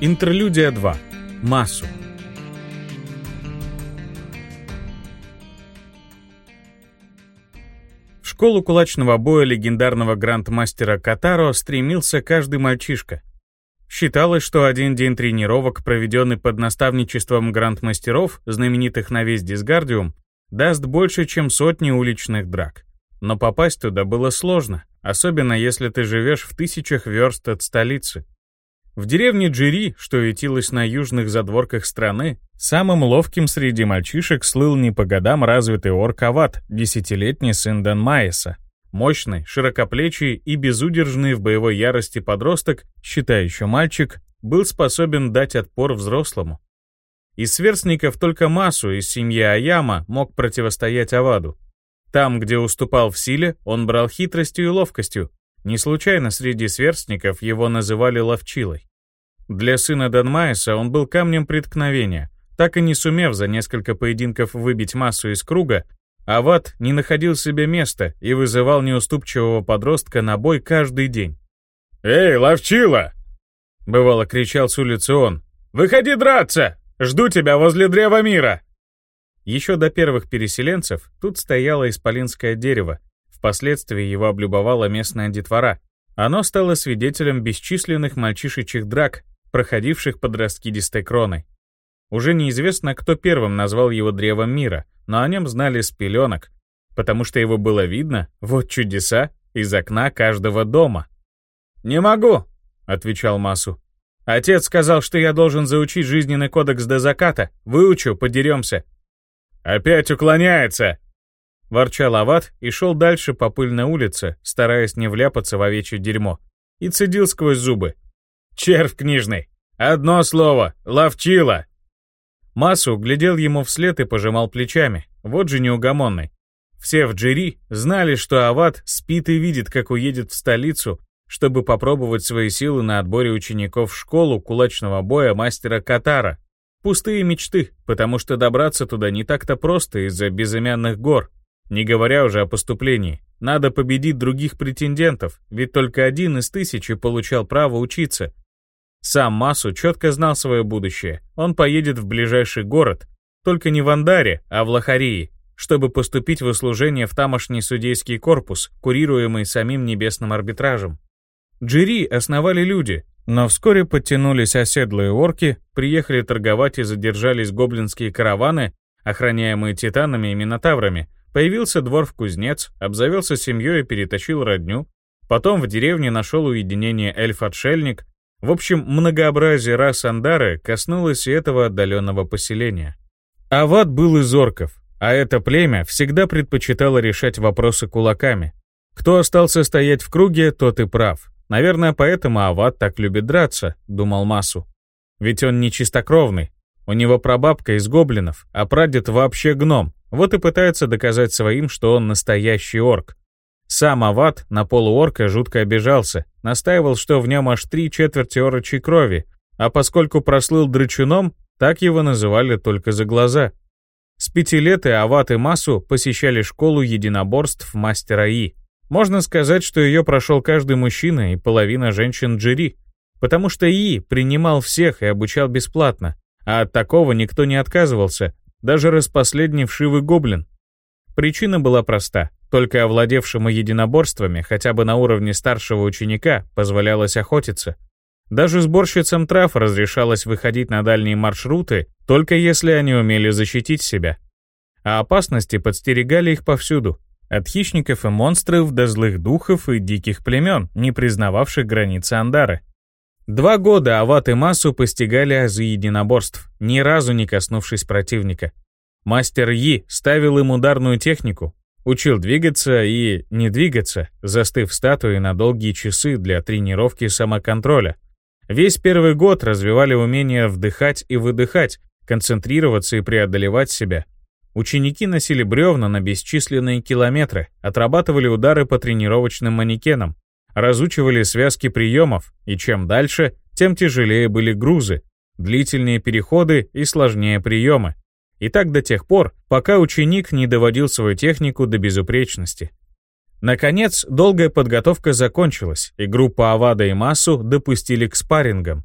Интерлюдия 2. Массу. В школу кулачного боя легендарного грандмастера Катаро стремился каждый мальчишка. Считалось, что один день тренировок, проведенный под наставничеством грандмастеров, знаменитых на весь Дисгардиум, даст больше, чем сотни уличных драк. Но попасть туда было сложно, особенно если ты живешь в тысячах верст от столицы. В деревне Джири, что ютилась на южных задворках страны, самым ловким среди мальчишек слыл не по годам развитый орк десятилетний сын Данмаеса. Мощный, широкоплечий и безудержный в боевой ярости подросток, считай мальчик, был способен дать отпор взрослому. Из сверстников только Масу из семьи Аяма мог противостоять Аваду. Там, где уступал в силе, он брал хитростью и ловкостью. Не случайно среди сверстников его называли ловчилой. Для сына Данмайса он был камнем преткновения. Так и не сумев за несколько поединков выбить массу из круга, Ават не находил себе места и вызывал неуступчивого подростка на бой каждый день. «Эй, ловчила!» — бывало кричал с улицы он. «Выходи драться! Жду тебя возле древа мира!» Еще до первых переселенцев тут стояло исполинское дерево, впоследствии его облюбовала местная детвора. Оно стало свидетелем бесчисленных мальчишечьих драк, проходивших под раскидистой. Уже неизвестно, кто первым назвал его Древом Мира, но о нем знали с пеленок, потому что его было видно, вот чудеса, из окна каждого дома. «Не могу», — отвечал Масу. «Отец сказал, что я должен заучить жизненный кодекс до заката. Выучу, подеремся». «Опять уклоняется!» Ворчал Ават и шел дальше по пыльной улице, стараясь не вляпаться в овечье дерьмо, и цедил сквозь зубы. Червь книжный. Одно слово. Ловчила. Масу глядел ему вслед и пожимал плечами. Вот же неугомонный. Все в Джири знали, что Ават спит и видит, как уедет в столицу, чтобы попробовать свои силы на отборе учеников в школу кулачного боя мастера Катара. Пустые мечты, потому что добраться туда не так-то просто из-за безымянных гор. Не говоря уже о поступлении. Надо победить других претендентов, ведь только один из тысячи получал право учиться, сам Масу четко знал свое будущее. Он поедет в ближайший город, только не в Андаре, а в Лохарии, чтобы поступить в услужение в тамошний судейский корпус, курируемый самим небесным арбитражем. Джири основали люди, но вскоре подтянулись оседлые орки, приехали торговать и задержались гоблинские караваны, охраняемые титанами и минотаврами, появился двор-кузнец, обзавелся семьей и перетащил родню, потом в деревне нашел уединение эльф-отшельник, в общем, многообразие рас Андары коснулось и этого отдаленного поселения. Ават был из орков, а это племя всегда предпочитало решать вопросы кулаками. Кто остался стоять в круге, тот и прав. Наверное, поэтому Ават так любит драться, думал Масу. Ведь он не чистокровный. У него прабабка из гоблинов, а прадед вообще гном. Вот и пытается доказать своим, что он настоящий орк. Сам Ават на полуорка жутко обижался, настаивал, что в нем аж три четверти орочей крови, а поскольку прослыл драчуном, так его называли только за глаза. С пяти лет и Ават и Масу посещали школу единоборств мастера И. Можно сказать, что ее прошел каждый мужчина и половина женщин Джири, потому что И принимал всех и обучал бесплатно, а от такого никто не отказывался, даже распоследний вшивый гоблин. Причина была проста. Только овладевшему единоборствами хотя бы на уровне старшего ученика позволялось охотиться. Даже сборщицам трав разрешалось выходить на дальние маршруты, только если они умели защитить себя. А опасности подстерегали их повсюду. От хищников и монстров до злых духов и диких племен, не признававших границы Андары. Два года Ават и Масу постигали азы единоборств, ни разу не коснувшись противника. Мастер Yi ставил им ударную технику, Учил двигаться и не двигаться, застыв статуей на долгие часы для тренировки самоконтроля. Весь первый год развивали умение вдыхать и выдыхать, концентрироваться и преодолевать себя. Ученики носили бревна на бесчисленные километры, отрабатывали удары по тренировочным манекенам, разучивали связки приемов, и чем дальше, тем тяжелее были грузы, длительные переходы и сложнее приемы. И так до тех пор, пока ученик не доводил свою технику до безупречности. Наконец, долгая подготовка закончилась, и группа Авада и Массу допустили к спаррингам.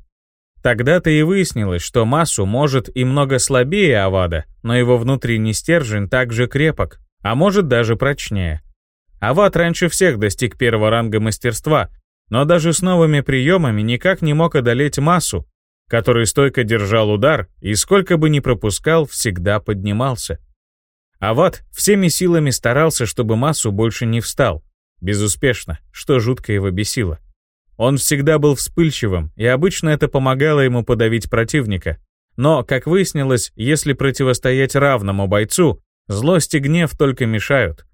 Тогда-то и выяснилось, что Масу может и много слабее Авада, но его внутренний стержень также крепок, а может даже прочнее. Авад раньше всех достиг первого ранга мастерства, но даже с новыми приемами никак не мог одолеть Масу, который стойко держал удар и сколько бы ни пропускал, всегда поднимался. Ават всеми силами старался, чтобы Масу больше не встал. Безуспешно, что жутко его бесило. Он всегда был вспыльчивым, и обычно это помогало ему подавить противника. Но, как выяснилось, если противостоять равному бойцу, злость и гнев только мешают.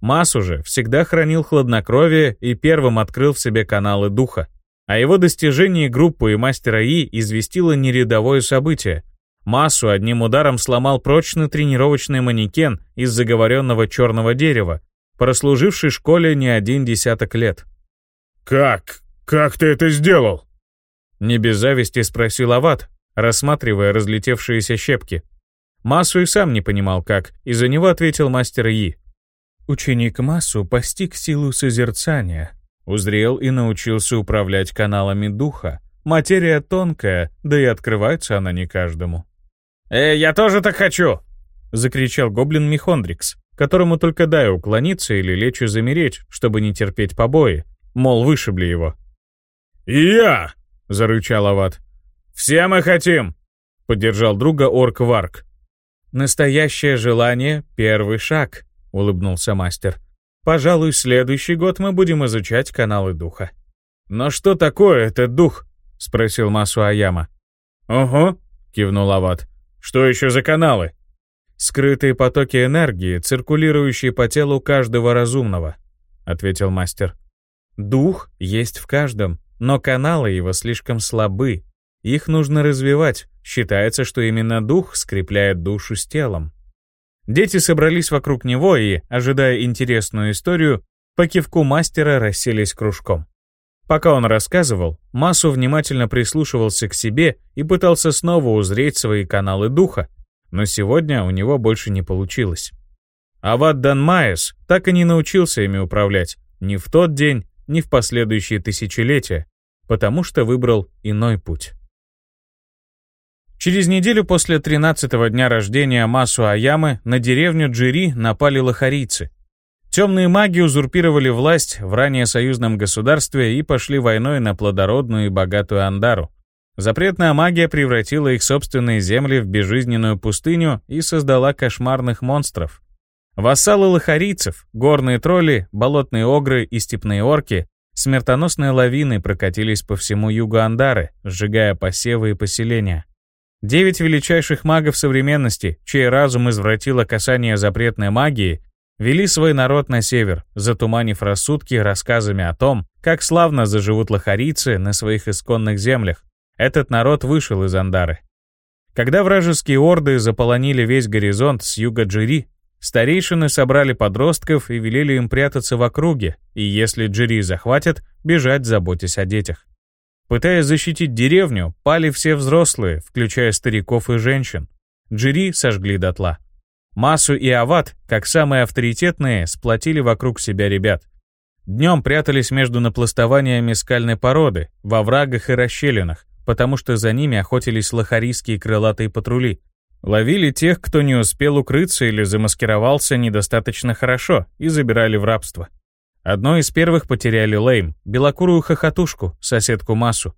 Масу же всегда хранил хладнокровие и первым открыл в себе каналы духа. О его достижении группы и мастера И известило нерядовое событие. Массу одним ударом сломал прочный тренировочный манекен из заговоренного черного дерева, прослуживший школе не один десяток лет. «Как? Как ты это сделал?» Не без зависти спросил Ават, рассматривая разлетевшиеся щепки. Массу и сам не понимал как, и за него ответил мастер Yi. Ученик Массу постиг силу созерцания, узрел и научился управлять каналами духа. Материя тонкая, да и открывается она не каждому. «Э, я тоже так хочу!» — закричал гоблин Михондрикс, которому только дай уклониться или лечь и замереть, чтобы не терпеть побои, мол, вышибли его. «И я!» — зарычал Ават. «Все мы хотим!» — поддержал друга орк Варк. «Настоящее желание — первый шаг», — улыбнулся мастер. «Пожалуй, следующий год мы будем изучать каналы духа». «Но что такое этот дух?» — спросил Масу Аяма. «Угу», — кивнул Ават. «Что еще за каналы?» «Скрытые потоки энергии, циркулирующие по телу каждого разумного», — ответил мастер. «Дух есть в каждом, но каналы его слишком слабы. Их нужно развивать. Считается, что именно дух скрепляет душу с телом. Дети собрались вокруг него и, ожидая интересную историю, по кивку мастера расселись кружком. Пока он рассказывал, Масу внимательно прислушивался к себе и пытался снова узреть свои каналы духа, но сегодня у него больше не получилось. Ават Данмаес так и не научился ими управлять ни в тот день, ни в последующие тысячелетия, потому что выбрал иной путь. Через неделю после 13-го дня рождения Масу Аямы на деревню Джири напали лохарийцы. Темные маги узурпировали власть в ранее союзном государстве и пошли войной на плодородную и богатую Андару. Запретная магия превратила их собственные земли в безжизненную пустыню и создала кошмарных монстров. Вассалы лохарийцев, горные тролли, болотные огры и степные орки смертоносные лавины прокатились по всему югу Андары, сжигая посевы и поселения. Девять величайших магов современности, чей разум извратило касание запретной магии, вели свой народ на север, затуманив рассудки рассказами о том, как славно заживут лохарийцы на своих исконных землях. Этот народ вышел из Андары. Когда вражеские орды заполонили весь горизонт с юга Джири, старейшины собрали подростков и велели им прятаться в округе, и если Джири захватят, бежать, заботясь о детях. Пытаясь защитить деревню, пали все взрослые, включая стариков и женщин. Джири сожгли дотла. Масу и Ават, как самые авторитетные, сплотили вокруг себя ребят. Днем прятались между напластованиями скальной породы, во врагах и расщелинах, потому что за ними охотились лохарийские крылатые патрули. Ловили тех, кто не успел укрыться или замаскировался недостаточно хорошо, и забирали в рабство. Одной из первых потеряли Лейм, белокурую хохотушку, соседку Масу.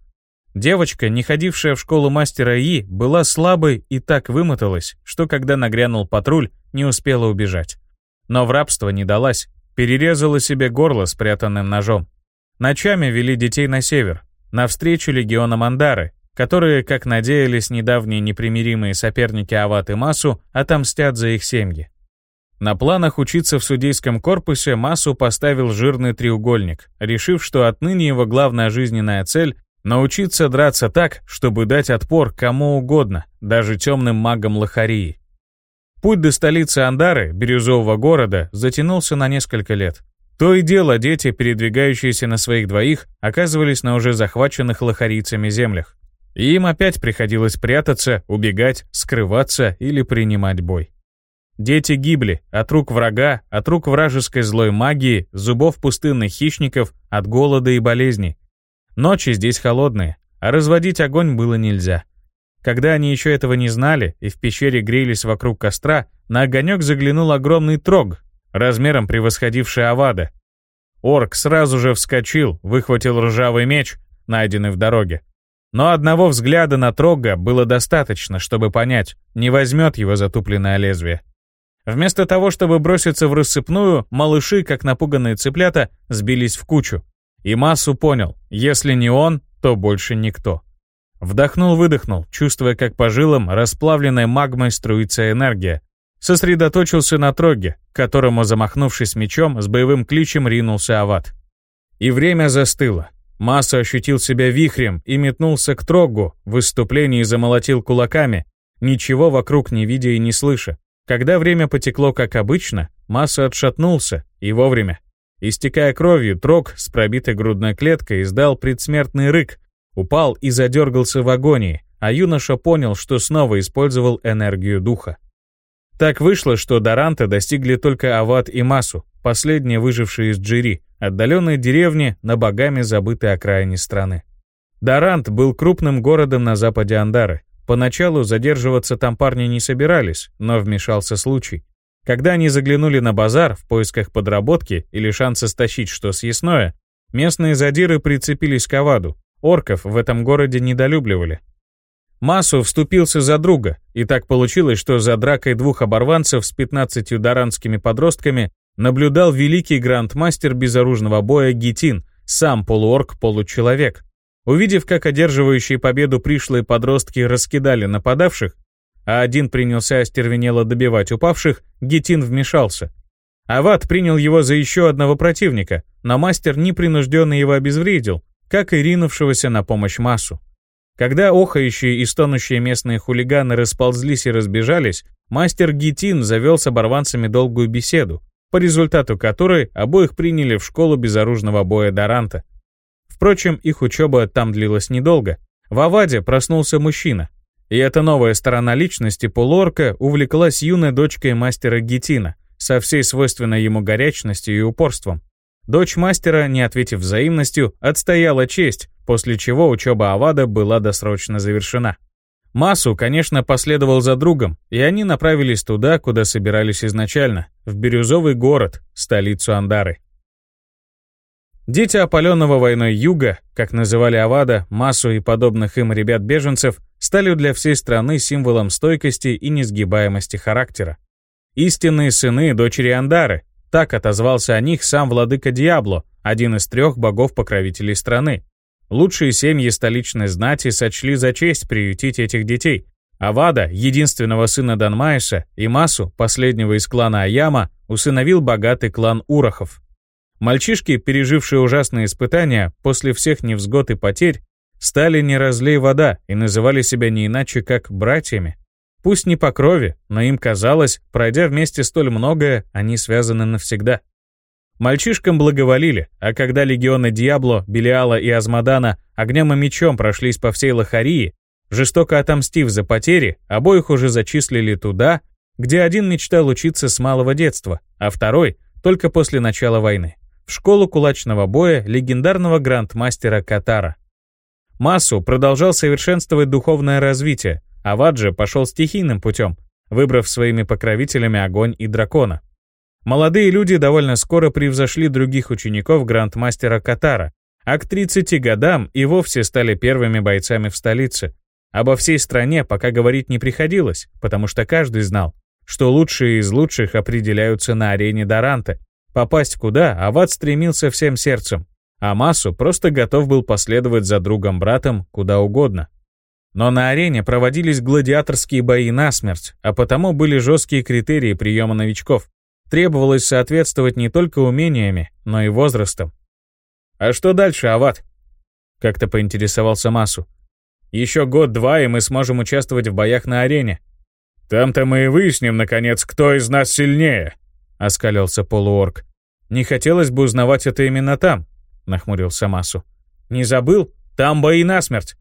Девочка, не ходившая в школу мастера И, была слабой и так вымоталась, что когда нагрянул патруль, не успела убежать. Но в рабство не далась, перерезала себе горло спрятанным ножом. Ночами вели детей на север, навстречу легиона Мандары, которые, как надеялись недавние непримиримые соперники Ават и Масу, отомстят за их семьи. На планах учиться в судейском корпусе Массу поставил жирный треугольник, решив, что отныне его главная жизненная цель — научиться драться так, чтобы дать отпор кому угодно, даже темным магам Лохарии. Путь до столицы Андары, бирюзового города, затянулся на несколько лет. То и дело дети, передвигающиеся на своих двоих, оказывались на уже захваченных лохарийцами землях. И им опять приходилось прятаться, убегать, скрываться или принимать бой. Дети гибли от рук врага, от рук вражеской злой магии, зубов пустынных хищников, от голода и болезней. Ночи здесь холодные, а разводить огонь было нельзя. Когда они еще этого не знали и в пещере грелись вокруг костра, на огонек заглянул огромный трог, размером превосходивший Авада. Орк сразу же вскочил, выхватил ржавый меч, найденный в дороге. Но одного взгляда на трога было достаточно, чтобы понять, не возьмет его затупленное лезвие. Вместо того, чтобы броситься в рассыпную, малыши, как напуганные цыплята, сбились в кучу. И массу понял, если не он, то больше никто. Вдохнул-выдохнул, чувствуя, как по жилам расплавленной магмой струится энергия. Сосредоточился на троге, к которому, замахнувшись мечом, с боевым кличем ринулся Ават. И время застыло. Масса ощутил себя вихрем и метнулся к трогу, в выступлении замолотил кулаками, ничего вокруг не видя и не слыша. Когда время потекло как обычно, Масса отшатнулся, и вовремя. Истекая кровью, трог с пробитой грудной клеткой издал предсмертный рык, упал и задергался в агонии, а юноша понял, что снова использовал энергию духа. Так вышло, что Даранта достигли только Ават и Масу, последние выжившие из Джири, отдаленной деревни на богами забытой окраине страны. Дарант был крупным городом на западе Андары. Поначалу задерживаться там парни не собирались, но вмешался случай. Когда они заглянули на базар в поисках подработки или шанса стащить что съестное, местные задиры прицепились к Аваду, Орков в этом городе недолюбливали. Массу вступился за друга, и так получилось, что за дракой двух оборванцев с 15 даранскими подростками наблюдал великий грандмастер безоружного боя Гитин, сам полуорк-получеловек. Увидев, как одерживающие победу пришлые подростки раскидали нападавших, а один принялся остервенело добивать упавших, Гитин вмешался. Ават принял его за еще одного противника, но мастер непринужденно его обезвредил, как и ринувшегося на помощь массу. Когда охающие и стонущие местные хулиганы расползлись и разбежались, мастер Гитин завел с оборванцами долгую беседу, по результату которой обоих приняли в школу безоружного боя Даранта. Впрочем, их учеба там длилась недолго. В Аваде проснулся мужчина, и эта новая сторона личности полуорка увлеклась юной дочкой мастера Гитина, со всей свойственной ему горячностью и упорством. Дочь мастера, не ответив взаимностью, отстояла честь, после чего учеба Авада была досрочно завершена. Масу, конечно, последовал за другом, и они направились туда, куда собирались изначально, в Бирюзовый город, столицу Андары. Дети опаленного войной юга, как называли Авада, Масу и подобных им ребят-беженцев, стали для всей страны символом стойкости и несгибаемости характера. Истинные сыны дочери Андары, так отозвался о них сам владыка Диабло, один из трех богов-покровителей страны. Лучшие семьи столичной знати сочли за честь приютить этих детей. Авада, единственного сына Данмаиша, и Масу, последнего из клана Аяма, усыновил богатый клан Урахов. Мальчишки, пережившие ужасные испытания, после всех невзгод и потерь, стали не разлей вода и называли себя не иначе, как братьями. Пусть не по крови, но им казалось, пройдя вместе столь многое, они связаны навсегда. Мальчишкам благоволили, а когда легионы Диабло, Белиала и Азмадана огнем и мечом прошлись по всей Лохарии, жестоко отомстив за потери, обоих уже зачислили туда, где один мечтал учиться с малого детства, а второй — только после начала войны, в школу кулачного боя легендарного грандмастера Катара. Массу продолжал совершенствовать духовное развитие, а Ваджи пошел стихийным путем, выбрав своими покровителями огонь и дракона. Молодые люди довольно скоро превзошли других учеников грандмастера Катара, а к 30 годам и вовсе стали первыми бойцами в столице. Обо всей стране пока говорить не приходилось, потому что каждый знал, что лучшие из лучших определяются на арене Даранта. Попасть куда Ават стремился всем сердцем, а Массу просто готов был последовать за другом-братом куда угодно. Но на арене проводились гладиаторские бои насмерть, а потому были жесткие критерии приема новичков. Требовалось соответствовать не только умениями, но и возрастом. «А что дальше, Ават?» Как-то поинтересовался Масу. «Еще год-два, и мы сможем участвовать в боях на арене». «Там-то мы и выясним, наконец, кто из нас сильнее», — оскалился полуорг. «Не хотелось бы узнавать это именно там», — нахмурился Масу. «Не забыл? Там бои насмерть.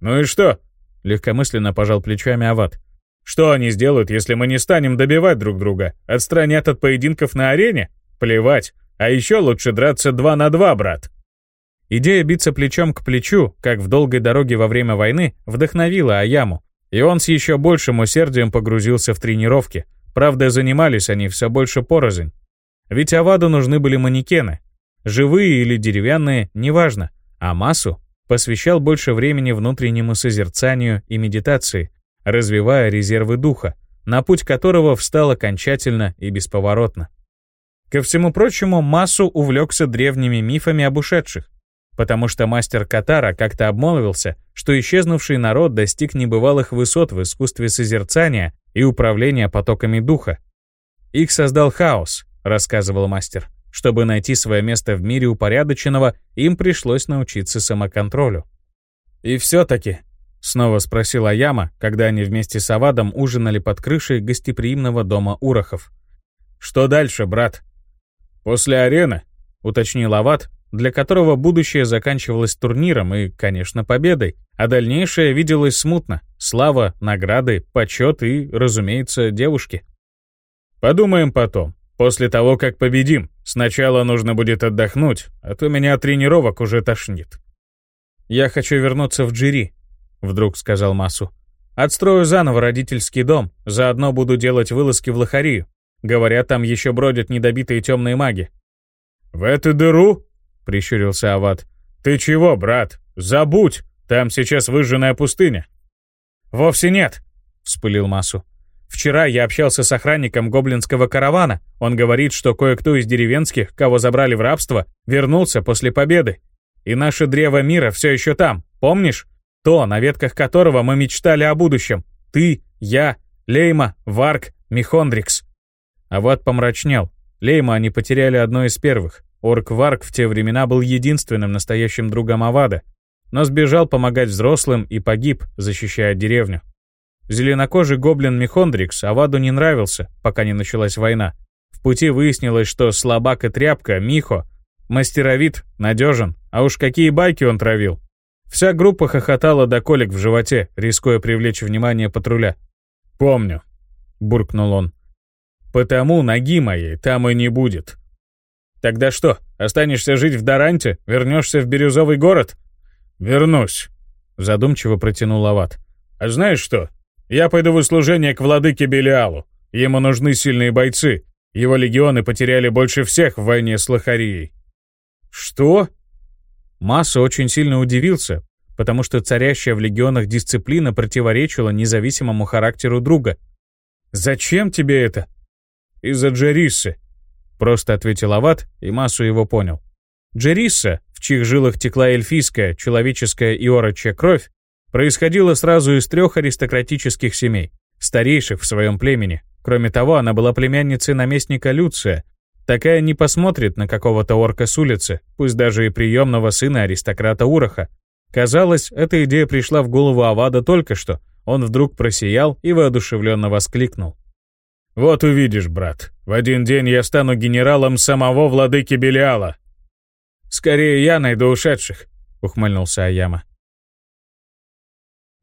«Ну и что?» — легкомысленно пожал плечами Ават. «Что они сделают, если мы не станем добивать друг друга? Отстранят от поединков на арене? Плевать. А еще лучше драться два на два, брат». Идея биться плечом к плечу, как в долгой дороге во время войны, вдохновила Аяму, и он с еще большим усердием погрузился в тренировки. Правда, занимались они все больше порознь. Ведь Аваду нужны были манекены. Живые или деревянные, неважно. А Масу посвящал больше времени внутреннему созерцанию и медитации, развивая резервы духа, на путь которого встал окончательно и бесповоротно. Ко всему прочему, Масу увлекся древними мифами об ушедших, потому что мастер Катара как-то обмолвился, что исчезнувший народ достиг небывалых высот в искусстве созерцания и управления потоками духа. Их создал хаос, рассказывал мастер. Чтобы найти свое место в мире упорядоченного, им пришлось научиться самоконтролю. «И все-таки», — снова спросила Яма, когда они вместе с Авадом ужинали под крышей гостеприимного дома Урахов. «Что дальше, брат?» «После арены», — уточнил Авад, для которого будущее заканчивалось турниром и, конечно, победой, а дальнейшее виделось смутно. Слава, награды, почет и, разумеется, девушки. Подумаем потом, после того, как победим. Сначала нужно будет отдохнуть, а то меня от тренировок уже тошнит. «Я хочу вернуться в Джири», — вдруг сказал Масу. «Отстрою заново родительский дом, заодно буду делать вылазки в Лохарию. Говорят, там еще бродят недобитые темные маги». «В эту дыру?» — прищурился Ават. «Ты чего, брат? Забудь! Там сейчас выжженная пустыня». «Вовсе нет», — вспылил Масу. «Вчера я общался с охранником гоблинского каравана. Он говорит, что кое-кто из деревенских, кого забрали в рабство, вернулся после победы. И наше древо мира все еще там, помнишь? То, на ветках которого мы мечтали о будущем. Ты, я, Лейма, Варк, Михондрикс». Авад помрачнел. Лейма они потеряли одной из первых. Орк-Варк в те времена был единственным настоящим другом Авада, но сбежал помогать взрослым и погиб, защищая деревню. Зеленокожий гоблин Михондрикс Аваду не нравился, пока не началась война. В пути выяснилось, что слабак и тряпка, Михо, мастеровит, надежен, а уж какие байки он травил. Вся группа хохотала до колик в животе, рискуя привлечь внимание патруля. «Помню», — буркнул он. «Потому ноги моей там и не будет», Тогда что, останешься жить в Даранте? Вернешься в Бирюзовый город? Вернусь, задумчиво протянул Ават. А знаешь что? Я пойду в услужение к владыке Белиалу. Ему нужны сильные бойцы. Его легионы потеряли больше всех в войне с Лохарией. Что? Масса очень сильно удивился, потому что царящая в легионах дисциплина противоречила независимому характеру друга. «Зачем тебе это?» «Из-за Джериссы. Просто ответил Ават, и массу его понял. Джерисса, в чьих жилах текла эльфийская, человеческая и орочья кровь, происходила сразу из трех аристократических семей, старейших в своем племени. Кроме того, она была племянницей наместника Люция. Такая не посмотрит на какого-то орка с улицы, пусть даже и приемного сына аристократа Ураха. Казалось, эта идея пришла в голову Авада только что. Он вдруг просиял и воодушевленно воскликнул. Вот увидишь, брат, в один день я стану генералом самого владыки Белиала. Скорее я найду ушедших, ухмыльнулся Аяма.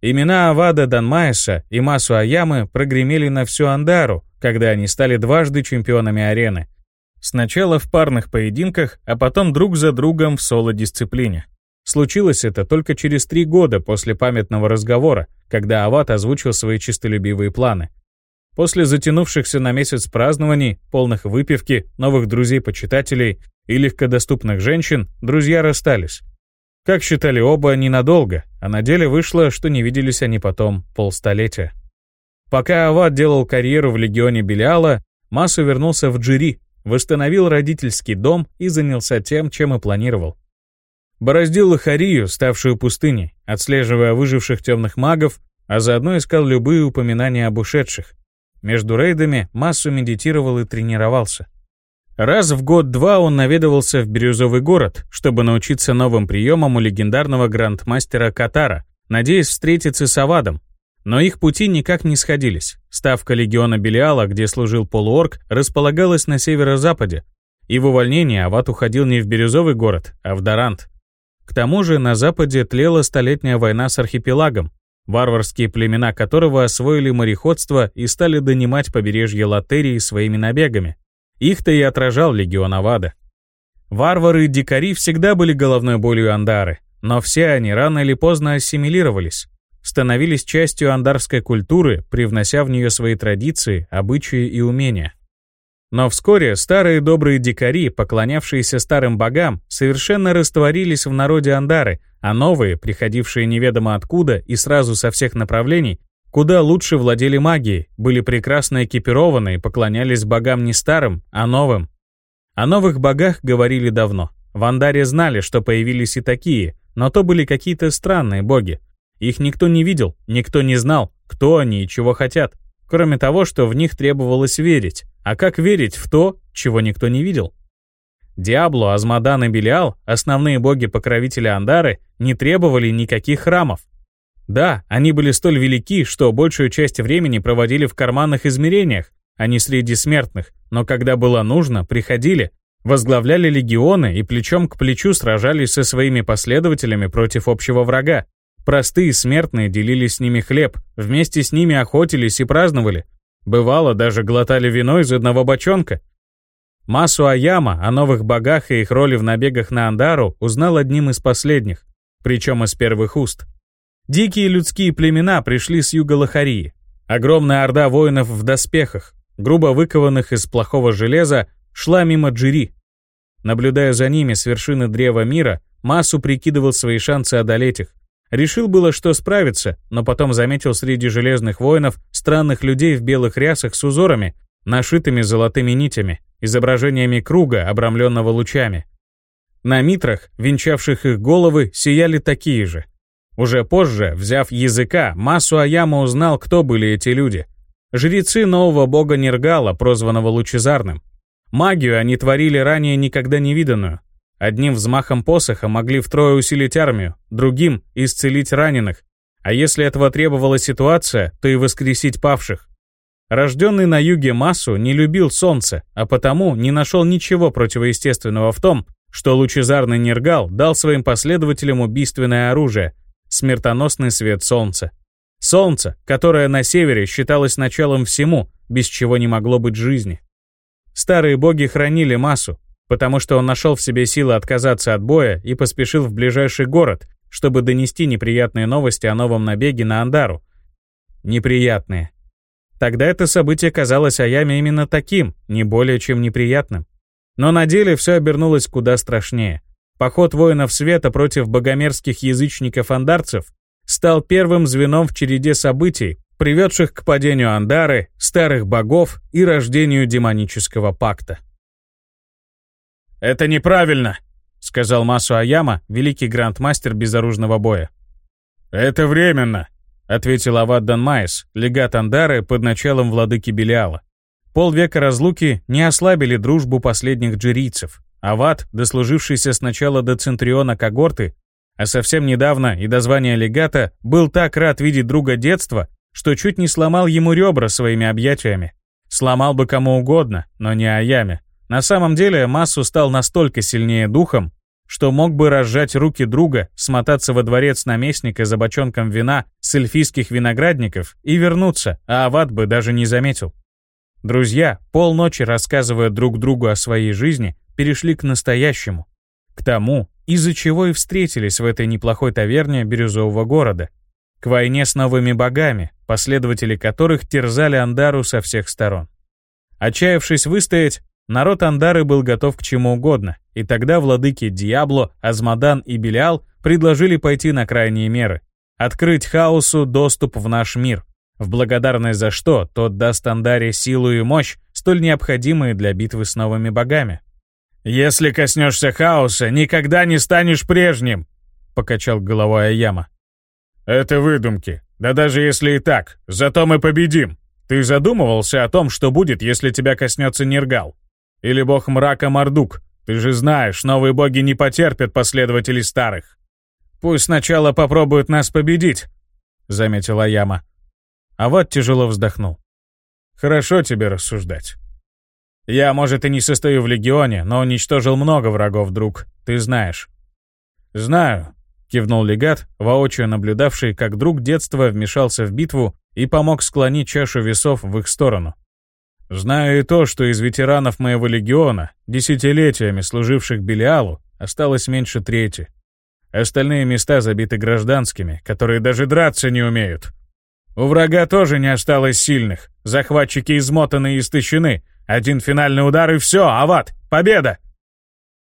Имена Авада Данмаеса и Масу Аямы прогремели на всю Андару, когда они стали дважды чемпионами арены. Сначала в парных поединках, а потом друг за другом в соло-дисциплине. Случилось это только через три года после памятного разговора, когда Ават озвучил свои чистолюбивые планы — После затянувшихся на месяц празднований, полных выпивки, новых друзей-почитателей и легкодоступных женщин, друзья расстались. Как считали оба, ненадолго, а на деле вышло, что не виделись они потом полстолетия. Пока Ават делал карьеру в легионе Белиала, Масу вернулся в Джири, восстановил родительский дом и занялся тем, чем и планировал. Бороздил Лохарию, ставшую пустыней, отслеживая выживших темных магов, а заодно искал любые упоминания об ушедших, между рейдами массу медитировал и тренировался. Раз в год-два он наведывался в Бирюзовый город, чтобы научиться новым приемам у легендарного грандмастера Катара, надеясь встретиться с Авадом. Но их пути никак не сходились. Ставка легиона Белиала, где служил полуорг, располагалась на северо-западе, и в увольнение Авад уходил не в Бирюзовый город, а в Дарант. К тому же на западе тлела столетняя война с архипелагом, варварские племена которого освоили мореходство и стали донимать побережье Латерии своими набегами. Их-то и отражал легион Авада. Варвары и дикари всегда были головной болью Андары, но все они рано или поздно ассимилировались, становились частью андарской культуры, привнося в нее свои традиции, обычаи и умения. Но вскоре старые добрые дикари, поклонявшиеся старым богам, совершенно растворились в народе Андары, а новые, приходившие неведомо откуда и сразу со всех направлений, куда лучше владели магией, были прекрасно экипированы и поклонялись богам не старым, а новым. О новых богах говорили давно. В Андаре знали, что появились и такие, но то были какие-то странные боги. Их никто не видел, никто не знал, кто они и чего хотят. Кроме того, что в них требовалось верить. А как верить в то, чего никто не видел? Диабло, Азмодан и Белиал, основные боги-покровители Андары, не требовали никаких храмов. Да, они были столь велики, что большую часть времени проводили в карманных измерениях, а не среди смертных, но когда было нужно, приходили, возглавляли легионы и плечом к плечу сражались со своими последователями против общего врага. Простые смертные делили с ними хлеб, вместе с ними охотились и праздновали. Бывало, даже глотали вино из одного бочонка. Масу Аяма о новых богах и их роли в набегах на Андару узнал одним из последних, причем из первых уст. Дикие людские племена пришли с юга Лохарии. Огромная орда воинов в доспехах, грубо выкованных из плохого железа, шла мимо Джири. Наблюдая за ними с вершины древа мира, Масу прикидывал свои шансы одолеть их. Решил было, что справится, но потом заметил среди железных воинов странных людей в белых рясах с узорами, нашитыми золотыми нитями, изображениями круга, обрамленного лучами. На митрах, венчавших их головы, сияли такие же. Уже позже, взяв языка, Масу Аяма узнал, кто были эти люди. Жрецы нового бога Нергала, прозванного Лучезарным. Магию они творили ранее никогда не виданную. Одним взмахом посоха могли втрое усилить армию, другим — исцелить раненых, а если этого требовала ситуация, то и воскресить павших. Рожденный на юге Масу не любил солнце, а потому не нашел ничего противоестественного в том, что лучезарный Нергал дал своим последователям убийственное оружие — смертоносный свет солнца. Солнце, которое на севере считалось началом всему, без чего не могло быть жизни. Старые боги хранили массу, потому что он нашел в себе силы отказаться от боя и поспешил в ближайший город, чтобы донести неприятные новости о новом набеге на Андару. Неприятные. Тогда это событие казалось Аяме именно таким, не более чем неприятным. Но на деле все обернулось куда страшнее. Поход воинов света против богомерзких язычников-андарцев стал первым звеном в череде событий, приведших к падению Андары, старых богов и рождению демонического пакта. «Это неправильно», — сказал Масу Аяма, великий грандмастер безоружного боя. «Это временно», — ответил Авад Данмайс, легат Андары под началом владыки Белиала. Полвека разлуки не ослабили дружбу последних джирийцев. Авад, дослужившийся сначала до Центриона когорты, а совсем недавно и до звания легата, был так рад видеть друга детства, что чуть не сломал ему ребра своими объятиями. Сломал бы кому угодно, но не Аяме. На самом деле Массу стал настолько сильнее духом, что мог бы разжать руки друга, смотаться во дворец наместника за бочонком вина с эльфийских виноградников и вернуться, а Ават бы даже не заметил. Друзья, полночи рассказывая друг другу о своей жизни, перешли к настоящему. К тому, из-за чего и встретились в этой неплохой таверне бирюзового города — к войне с новыми богами, последователи которых терзали Андару со всех сторон. Отчаявшись выстоять, народ Андары был готов к чему угодно, и тогда владыки Диабло, Азмодан и Белиал предложили пойти на крайние меры, открыть хаосу доступ в наш мир, в благодарность за что тот даст Андаре силу и мощь, столь необходимые для битвы с новыми богами. «Если коснешься хаоса, никогда не станешь прежним!» — покачал головой Аяма. «Это выдумки. Да даже если и так, зато мы победим. Ты задумывался о том, что будет, если тебя коснется Нергал? Или бог мрака Мардук? Ты же знаешь, новые боги не потерпят последователей старых. Пусть сначала попробуют нас победить», — заметила Яма. А вот тяжело вздохнул. «Хорошо тебе рассуждать. Я, может, и не состою в Легионе, но уничтожил много врагов, друг, ты знаешь». «Знаю, Кивнул легат, воочию наблюдавший, как друг детства вмешался в битву и помог склонить чашу весов в их сторону. Знаю и то, что из ветеранов моего легиона, десятилетиями служивших Белиалу, осталось меньше трети. Остальные места забиты гражданскими, которые даже драться не умеют. У врага тоже не осталось сильных. Захватчики измотаны и истощены. Один финальный удар и все, ават, победа!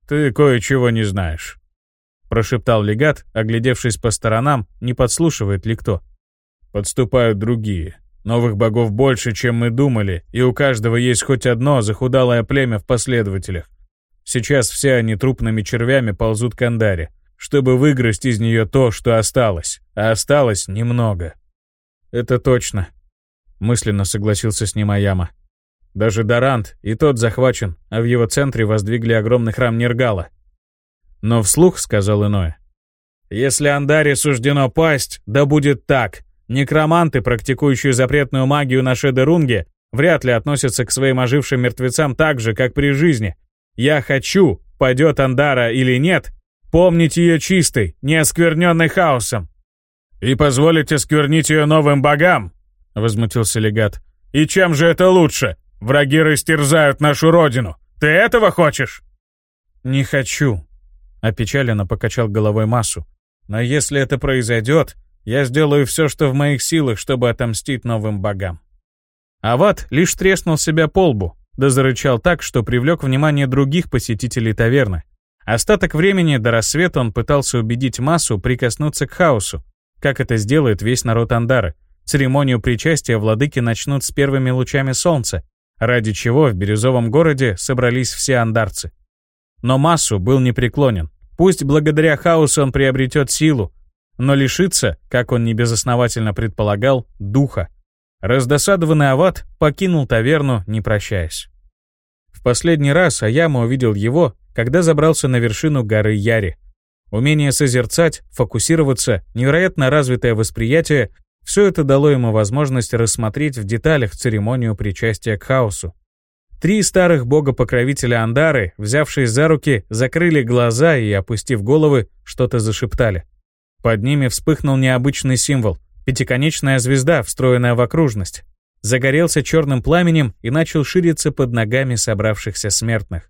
Ты кое-чего не знаешь. Прошептал легат, оглядевшись по сторонам, не подслушивает ли кто. Подступают другие. Новых богов больше, чем мы думали, и у каждого есть хоть одно захудалое племя в последователях. Сейчас все они трупными червями ползут к Андаре, чтобы выгрызть из нее то, что осталось, а осталось немного. Это точно. Мысленно согласился с ним Аяма. Даже Дарант, и тот захвачен, а в его центре воздвигли огромный храм Нергала. Но вслух сказал иное. Если Андаре суждено пасть, да будет так. Некроманты, практикующие запретную магию на Шедерунге, вряд ли относятся к своим ожившим мертвецам так же, как при жизни. Я хочу, падет Андара или нет, помнить ее чистой, не оскверненной хаосом. «И позволить осквернить ее новым богам?» — возмутился легат. «И чем же это лучше? Враги растерзают нашу родину. Ты этого хочешь?» «Не хочу», — опечаленно покачал головой массу. «Но если это произойдет, я сделаю все, что в моих силах, чтобы отомстить новым богам». Ават лишь треснул себя по лбу, да зарычал так, что привлек внимание других посетителей таверны. Остаток времени до рассвета он пытался убедить массу прикоснуться к хаосу, как это сделает весь народ Андары. Церемонию причастия владыки начнут с первыми лучами солнца, ради чего в бирюзовом городе собрались все андарцы. Но массу был непреклонен. Пусть благодаря хаосу он приобретет силу, но лишится, как он небезосновательно предполагал, духа. Раздосадованный Ават покинул таверну, не прощаясь. В последний раз Аяма увидел его, когда забрался на вершину горы Яри. Умение созерцать, фокусироваться, невероятно развитое восприятие — все это дало ему возможность рассмотреть в деталях церемонию причастия к хаосу. Три старых бога-покровителя Андары, взявшись за руки, закрыли глаза и, опустив головы, что-то зашептали. Под ними вспыхнул необычный символ — пятиконечная звезда, встроенная в окружность. Загорелся черным пламенем и начал шириться под ногами собравшихся смертных.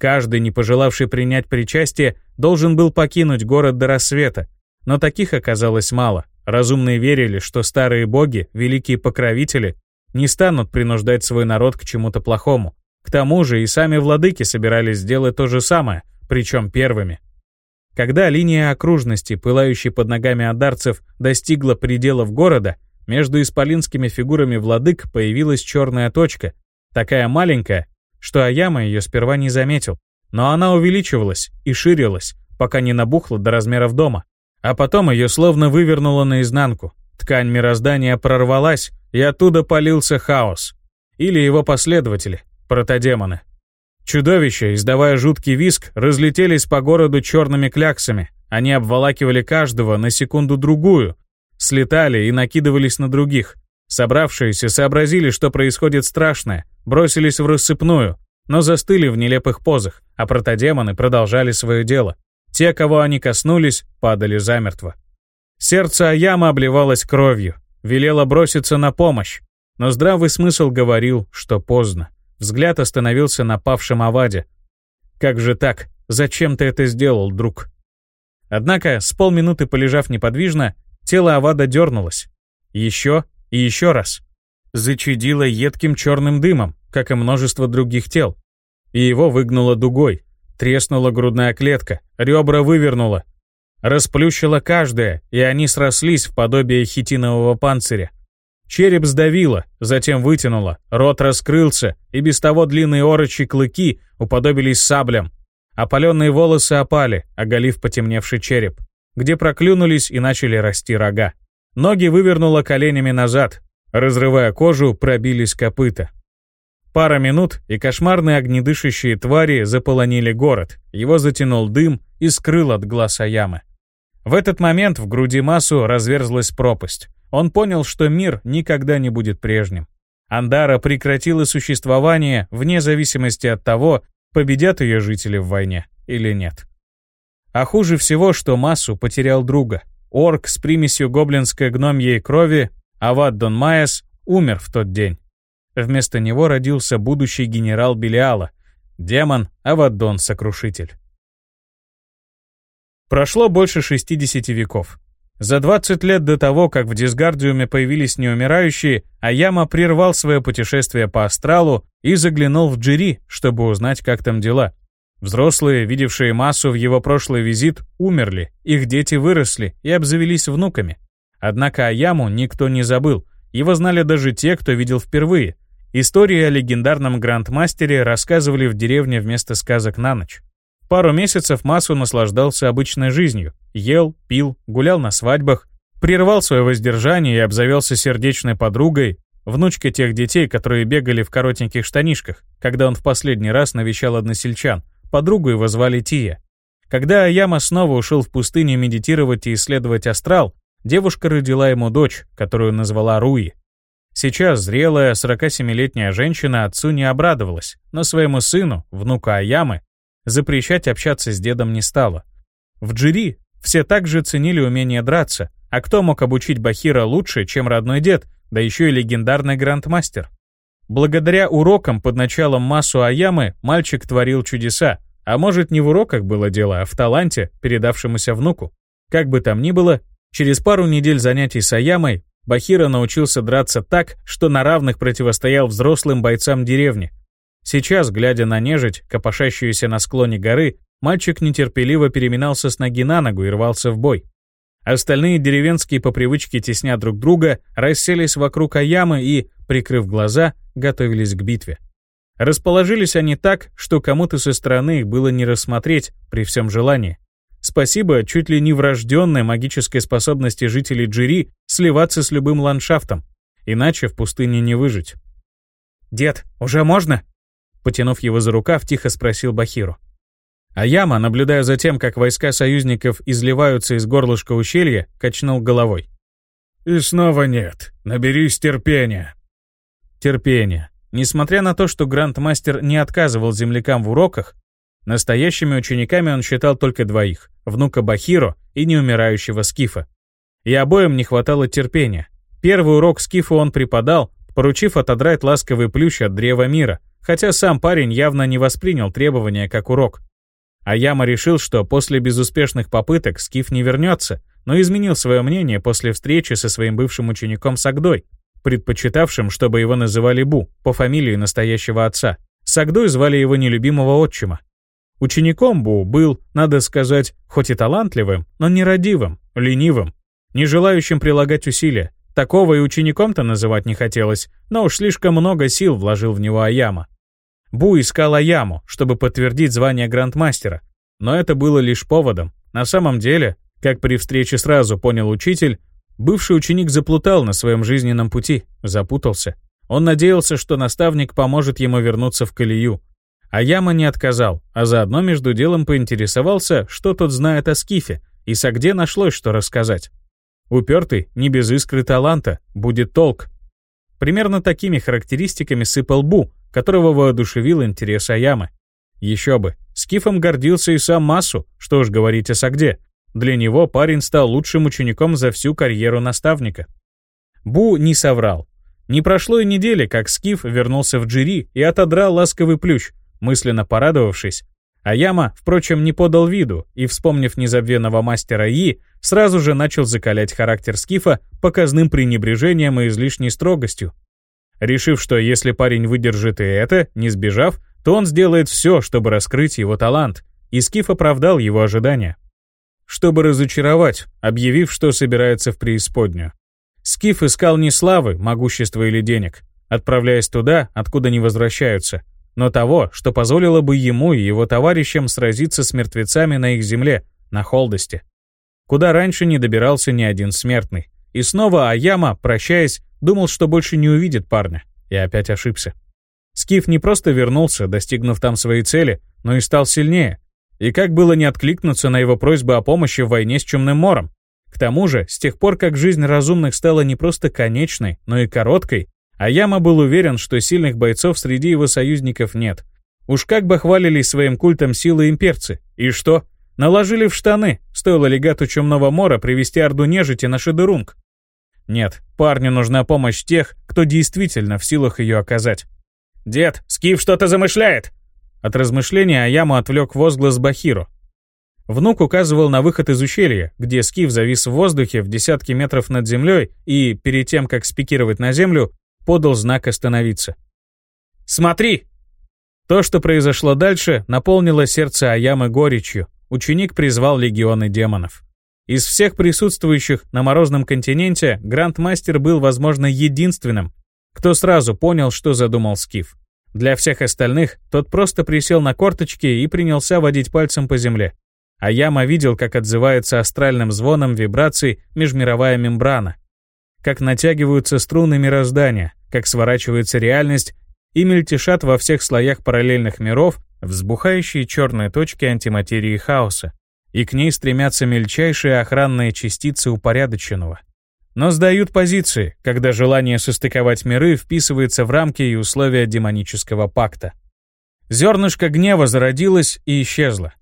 Каждый, не пожелавший принять причастие, должен был покинуть город до рассвета, но таких оказалось мало. Разумные верили, что старые боги, великие покровители, не станут принуждать свой народ к чему-то плохому. К тому же и сами владыки собирались сделать то же самое, причем первыми. Когда линия окружности, пылающей под ногами адарцев, достигла пределов города, между исполинскими фигурами владык появилась черная точка, такая маленькая, что Аяма ее сперва не заметил. Но она увеличивалась и ширилась, пока не набухла до размеров дома. А потом ее словно вывернуло наизнанку. Ткань мироздания прорвалась, и оттуда полился хаос. Или его последователи, протодемоны. Чудовища, издавая жуткий виск, разлетелись по городу черными кляксами. Они обволакивали каждого на секунду-другую, слетали и накидывались на других. Собравшиеся сообразили, что происходит страшное, бросились в рассыпную, но застыли в нелепых позах, а протодемоны продолжали свое дело. Те, кого они коснулись, падали замертво. Сердце Аяма обливалось кровью, велело броситься на помощь, но здравый смысл говорил, что поздно. Взгляд остановился на павшем Аваде. «Как же так? Зачем ты это сделал, друг?» Однако, с полминуты полежав неподвижно, тело Авада дернулось. Еще и еще раз. Зачудило едким черным дымом, как и множество других тел. И его выгнуло дугой. Треснула грудная клетка, ребра вывернуло. Расплющило каждое, и они срослись в подобие хитинового панциря. Череп сдавило, затем вытянуло, рот раскрылся, и без того длинные орочи клыки уподобились саблям. Опаленные волосы опали, оголив потемневший череп, где проклюнулись и начали расти рога. Ноги вывернуло коленями назад, разрывая кожу, пробились копыта. Пара минут, и кошмарные огнедышащие твари заполонили город, его затянул дым и скрыл от глаз Аямы. В этот момент в груди массу разверзлась пропасть. Он понял, что мир никогда не будет прежним. Андара прекратила существование вне зависимости от того, победят ее жители в войне или нет. А хуже всего, что Массу потерял друга. Орк с примесью гоблинской гномьей крови, Авад Дон Майес, умер в тот день. Вместо него родился будущий генерал Белиала, демон Аваддон-сокрушитель. Прошло больше 60 веков. За 20 лет до того, как в Дисгардиуме появились неумирающие, Аяма прервал свое путешествие по астралу и заглянул в Джири, чтобы узнать, как там дела. Взрослые, видевшие массу в его прошлый визит, умерли, их дети выросли и обзавелись внуками. Однако Аяму никто не забыл, его знали даже те, кто видел впервые. Истории о легендарном грандмастере рассказывали в деревне вместо сказок на ночь. Пару месяцев Масу наслаждался обычной жизнью. Ел, пил, гулял на свадьбах, прервал свое воздержание и обзавелся сердечной подругой, внучкой тех детей, которые бегали в коротеньких штанишках, когда он в последний раз навещал односельчан. Подругу его звали Тия. Когда Аяма снова ушел в пустыню медитировать и исследовать астрал, девушка родила ему дочь, которую назвала Руи. Сейчас зрелая 47-летняя женщина отцу не обрадовалась, но своему сыну, внуку Аямы, запрещать общаться с дедом не стало. В Джири все также ценили умение драться, а кто мог обучить Бахира лучше, чем родной дед, да еще и легендарный грандмастер? Благодаря урокам под началом Масу Аямы мальчик творил чудеса, а может не в уроках было дело, а в таланте, передавшемуся внуку. Как бы там ни было, через пару недель занятий с Аямой Бахира научился драться так, что на равных противостоял взрослым бойцам деревни, Сейчас, глядя на нежить, копошащуюся на склоне горы, мальчик нетерпеливо переминался с ноги на ногу и рвался в бой. Остальные деревенские по привычке тесня друг друга расселись вокруг Аямы и, прикрыв глаза, готовились к битве. Расположились они так, что кому-то со стороны их было не рассмотреть при всем желании. Спасибо чуть ли не врожденной магической способности жителей Джири сливаться с любым ландшафтом, иначе в пустыне не выжить. «Дед, уже можно?» Потянув его за рукав, тихо спросил Бахиру. А Яма, наблюдая за тем, как войска союзников изливаются из горлышка ущелья, качнул головой. «И снова нет. Наберись терпения». Терпение. Несмотря на то, что грандмастер не отказывал землякам в уроках, настоящими учениками он считал только двоих — внука Бахиро и неумирающего Скифа. И обоим не хватало терпения. Первый урок Скифу он преподал, поручив отодрать ласковый плющ от древа мира — хотя сам парень явно не воспринял требования как урок. А Яма решил, что после безуспешных попыток Скиф не вернется, но изменил свое мнение после встречи со своим бывшим учеником Сагдой, предпочитавшим, чтобы его называли Бу, по фамилии настоящего отца. Сагдой звали его нелюбимого отчима. Учеником Бу был, надо сказать, хоть и талантливым, но нерадивым, ленивым, не желающим прилагать усилия. Такого и учеником-то называть не хотелось, но уж слишком много сил вложил в него Аяма. Бу искал Аяму, чтобы подтвердить звание грандмастера, но это было лишь поводом. На самом деле, как при встрече сразу понял учитель, бывший ученик заплутал на своем жизненном пути, запутался. Он надеялся, что наставник поможет ему вернуться в колею. Аяма не отказал, а заодно между делом поинтересовался, что тот знает о Скифе, и согде нашлось, что рассказать. Упертый, не без искры таланта, будет толк. Примерно такими характеристиками сыпал Бу, которого воодушевил интерес Аямы. Еще бы, Скифом гордился и сам Масу, что уж говорить о Сагде. Для него парень стал лучшим учеником за всю карьеру наставника. Бу не соврал. Не прошло и недели, как Скиф вернулся в Джири и отодрал ласковый плющ, мысленно порадовавшись. Аяма, впрочем, не подал виду и, вспомнив незабвенного мастера И, сразу же начал закалять характер Скифа показным пренебрежением и излишней строгостью, решив, что если парень выдержит и это, не сбежав, то он сделает все, чтобы раскрыть его талант, и Скиф оправдал его ожидания. Чтобы разочаровать, объявив, что собирается в преисподнюю. Скиф искал не славы, могущества или денег, отправляясь туда, откуда не возвращаются, но того, что позволило бы ему и его товарищам сразиться с мертвецами на их земле, на Холдосте, куда раньше не добирался ни один смертный. И снова Аяма, прощаясь, Думал, что больше не увидит парня, и опять ошибся. Скиф не просто вернулся, достигнув там своей цели, но и стал сильнее. И как было не откликнуться на его просьбы о помощи в войне с Чумным Мором? К тому же, с тех пор, как жизнь разумных стала не просто конечной, но и короткой, Аяма был уверен, что сильных бойцов среди его союзников нет. Уж как бы хвалились своим культом силы имперцы. И что? Наложили в штаны, стоило легату Чумного Мора привести орду нежити на Шедерунг. Нет, парню нужна помощь тех, кто действительно в силах ее оказать. «Дед, Скиф что-то замышляет!» От размышления Аяму отвлек возглас Бахиру. Внук указывал на выход из ущелья, где Скиф завис в воздухе в десятки метров над землей и, перед тем, как спикировать на землю, подал знак остановиться. «Смотри!» То, что произошло дальше, наполнило сердце Аямы горечью. Ученик призвал легионы демонов. Из всех присутствующих на Морозном континенте Грандмастер был, возможно, единственным, кто сразу понял, что задумал Скиф. Для всех остальных тот просто присел на корточки и принялся водить пальцем по земле. А Яма видел, как отзывается астральным звоном вибраций межмировая мембрана, как натягиваются струны мироздания, как сворачивается реальность и мельтешат во всех слоях параллельных миров взбухающие черные точки антиматерии хаоса, и к ней стремятся мельчайшие охранные частицы упорядоченного. Но сдают позиции, когда желание состыковать миры вписывается в рамки и условия демонического пакта. Зернышко гнева зародилось и исчезло.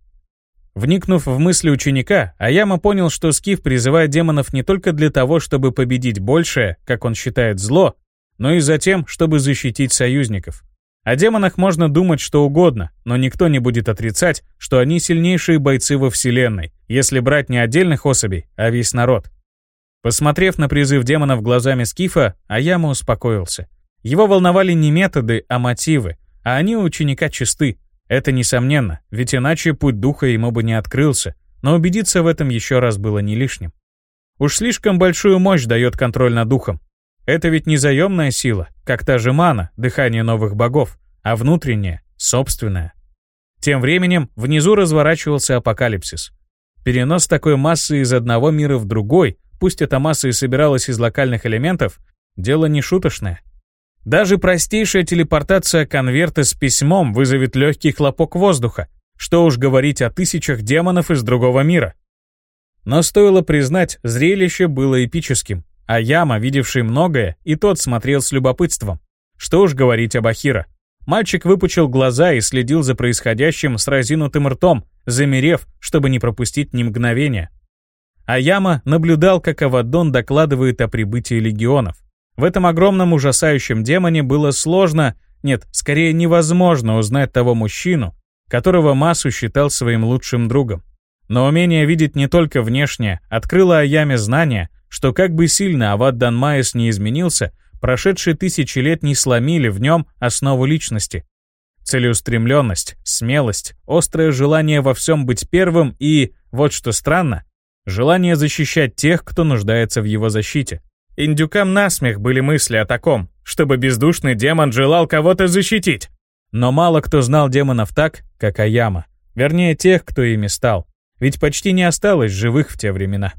Вникнув в мысли ученика, Аяма понял, что Скиф призывает демонов не только для того, чтобы победить большее, как он считает, зло, но и за тем, чтобы защитить союзников. О демонах можно думать что угодно, но никто не будет отрицать, что они сильнейшие бойцы во Вселенной, если брать не отдельных особей, а весь народ. Посмотрев на призыв демонов глазами Скифа, Аяма успокоился. Его волновали не методы, а мотивы, а они у ученика чисты. Это несомненно, ведь иначе путь духа ему бы не открылся, но убедиться в этом еще раз было не лишним. Уж слишком большую мощь дает контроль над духом. Это ведь не заемная сила, как та же мана, дыхание новых богов, а внутренняя, собственная. Тем временем внизу разворачивался апокалипсис. Перенос такой массы из одного мира в другой, пусть эта масса и собиралась из локальных элементов, дело не шуточное. Даже простейшая телепортация конверта с письмом вызовет легкий хлопок воздуха. Что уж говорить о тысячах демонов из другого мира. Но стоило признать, зрелище было эпическим. А Яма, видевший многое, и тот смотрел с любопытством. Что уж говорить об Ахира. Мальчик выпучил глаза и следил за происходящим с разинутым ртом, замерев, чтобы не пропустить ни мгновения. А Яма наблюдал, как Авадон докладывает о прибытии легионов. В этом огромном ужасающем демоне было сложно, нет, скорее невозможно узнать того мужчину, которого Масу считал своим лучшим другом. Но умение видеть не только внешнее открыло Аяме знание, что как бы сильно Авад Данмаес не изменился, прошедшие тысячи лет не сломили в нем основу личности. Целеустремленность, смелость, острое желание во всем быть первым и, вот что странно, желание защищать тех, кто нуждается в его защите. Индюкам насмех были мысли о таком, чтобы бездушный демон желал кого-то защитить. Но мало кто знал демонов так, как Аяма. Вернее, тех, кто ими стал. Ведь почти не осталось живых в те времена.